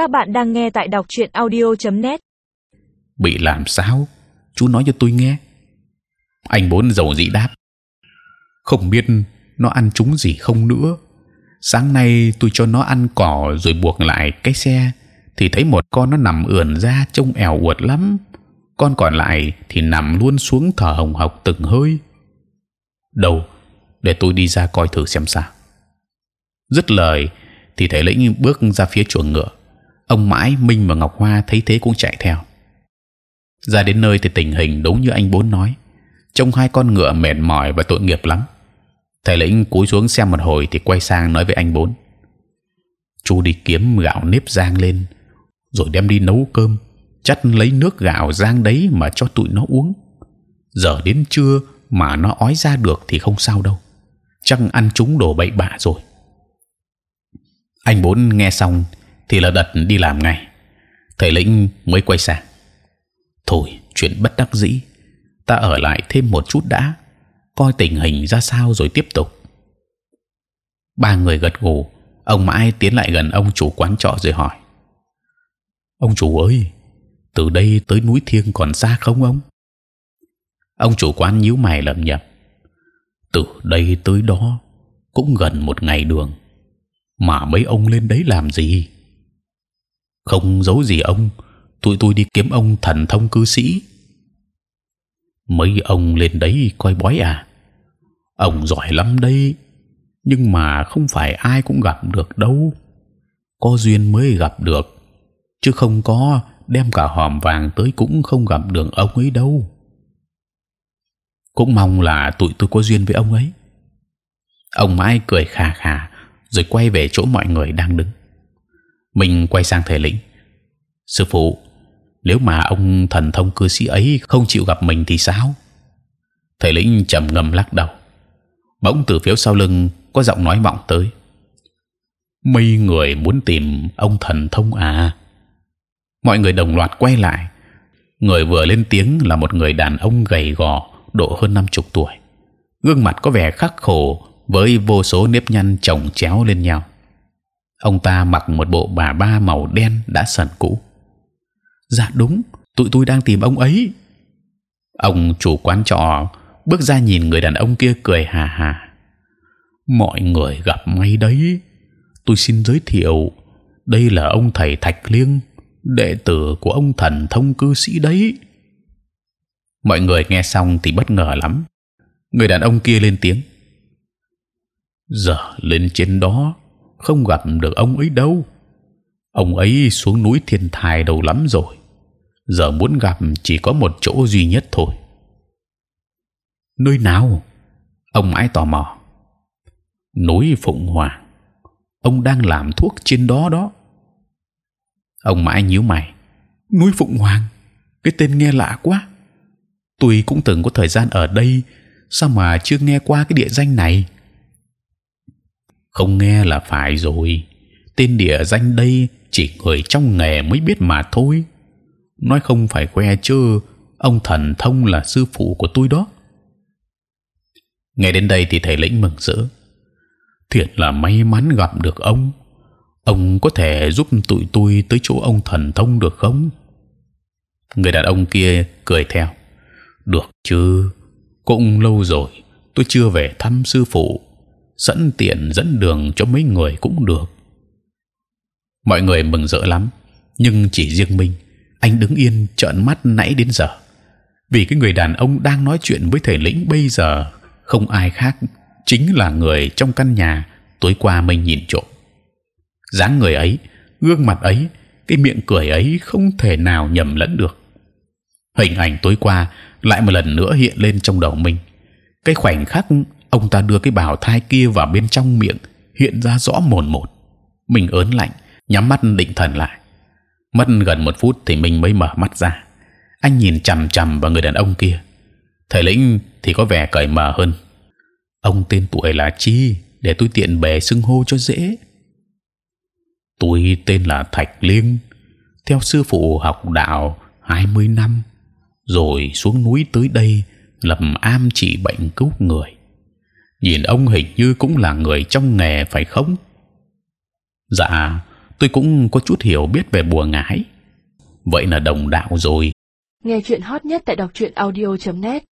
Các bạn đang nghe tại đọc truyện audio.net. Bị làm sao? Chú nói cho tôi nghe. Anh bốn dầu dĩ đáp. Không biết nó ăn chúng gì không nữa. Sáng nay tôi cho nó ăn cỏ rồi buộc lại cái xe, thì thấy một con nó nằm ườn ra trông ẻo uột lắm. Con còn lại thì nằm luôn xuống thở hồng hộc từng hơi. Đâu? Để tôi đi ra coi thử xem sao. Dứt lời thì thầy lĩnh bước ra phía chuồng ngựa. Ông mãi Minh và Ngọc Hoa thấy thế cũng chạy theo. Ra đến nơi thì tình hình đúng như anh bốn nói. Trông hai con ngựa mệt mỏi và tội nghiệp lắm. Thầy lĩnh cúi xuống xem một hồi thì quay sang nói với anh bốn: chú đi kiếm gạo nếp rang lên, rồi đem đi nấu cơm, chắt lấy nước gạo rang đấy mà cho tụi nó uống. Giờ đến trưa mà nó ói ra được thì không sao đâu, chắc ăn chúng đồ bậy bạ rồi. Anh bốn nghe xong thì là đật đi làm ngay. Thầy lĩnh mới quay sang. Thôi, chuyện bất đắc dĩ, ta ở lại thêm một chút đã, coi tình hình ra sao rồi tiếp tục. Ba người gật gù, ông mãi tiến lại gần ông chủ quán trọ rồi hỏi: ông chủ ơi, từ đây tới núi thiêng còn xa không ông? Ông chủ quán nhíu mày lẩm nhẩm: từ đây tới đó cũng gần một ngày đường, mà mấy ông lên đấy làm gì? Không giấu gì ông, tụi tôi đi kiếm ông thần thông cư sĩ. Mấy ông lên đấy coi bói à? Ông giỏi lắm đấy, nhưng mà không phải ai cũng gặp được đâu. Có duyên mới gặp được, chứ không có đem cả hòm vàng tới cũng không gặp được ông ấy đâu. Cũng mong là tụi tôi có duyên với ông ấy. Ông mãi cười khà khà, rồi quay về chỗ mọi người đang đứng. Mình quay sang thầy lĩnh. Sư phụ, nếu mà ông thần thông cư sĩ ấy không chịu gặp mình thì sao? Thầy lĩnh trầm ngâm lắc đầu. Bỗng từ phía sau lưng có giọng nói vọng tới. Mấy người muốn tìm ông thần thông à? Mọi người đồng loạt quay lại. Người vừa lên tiếng là một người đàn ông gầy gò, độ hơn năm chục tuổi, gương mặt có vẻ khắc khổ với vô số nếp nhăn chồng chéo lên nhau. Ông ta mặc một bộ bà ba màu đen đã sần cũ. Dạ đúng, tụi tôi đang tìm ông ấy. Ông chủ quán trọ bước ra nhìn người đàn ông kia cười hà hà. Mọi người gặp ngay đấy. Tôi xin giới thiệu, đây là ông thầy Thạch Liêng, đệ tử của ông thần thông cư sĩ đấy. Mọi người nghe xong thì bất ngờ lắm. Người đàn ông kia lên tiếng: giờ lên trên đó không gặp được ông ấy đâu. Ông ấy xuống núi thiên thai đầu lắm rồi. Giờ muốn gặp chỉ có một chỗ duy nhất thôi. Nơi nào? Ông mãi tò mò. Núi Phụng Hoàng. Ông đang làm thuốc trên đó đó. Ông mãi nhíu mày. Núi Phụng Hoàng, cái tên nghe lạ quá. Tôi cũng từng có thời gian ở đây, sao mà chưa nghe qua cái địa danh này? Không nghe là phải rồi. Tên địa danh đây chỉ người trong nghề mới biết mà thôi. Nói không phải khoe chứ, ông thần thông là sư phụ của tôi đó. Nghe đến đây thì thầy lĩnh mừng rỡ. Thiệt là may mắn gặp được ông. Ông có thể giúp tụi tôi tới chỗ ông thần thông được không? Người đàn ông kia cười theo. Được chứ, cũng lâu rồi tôi chưa về thăm sư phụ, dẫn tiện dẫn đường cho mấy người cũng được. Mọi người mừng rỡ lắm, nhưng chỉ riêng mình, anh đứng yên trợn mắt nãy đến giờ, vì cái người đàn ông đang nói chuyện với thầy lĩnh bây giờ không ai khác chính là người trong căn nhà tối qua mình nhìn trộm. dáng người ấy, gương mặt ấy, cái miệng cười ấy không thể nào nhầm lẫn được. Hình ảnh tối qua lại một lần nữa hiện lên trong đầu mình. Cái khoảnh khắc ông ta đưa cái bào thai kia vào bên trong miệng hiện ra rõ mồn một. Mình ớn lạnh, nhắm mắt định thần lại. Mất gần một phút thì mình mới mở mắt ra. Anh nhìn chằm chằm vào người đàn ông kia. Thầy lĩnh thì có vẻ cởi mở hơn. Ông tên tuổi là chi để tôi tiện bề xưng hô cho dễ. Tôi tên là Thạch liên theo sư phụ học đạo 20 năm rồi xuống núi tới đây lập am trị bệnh cứu người. Nhìn ông hình như cũng là người trong nghề phải không? Dạ, tôi cũng có chút hiểu biết về bùa ngải. Vậy là đồng đạo rồi. Nghe chuyện hot nhất tại đọc truyện audio.net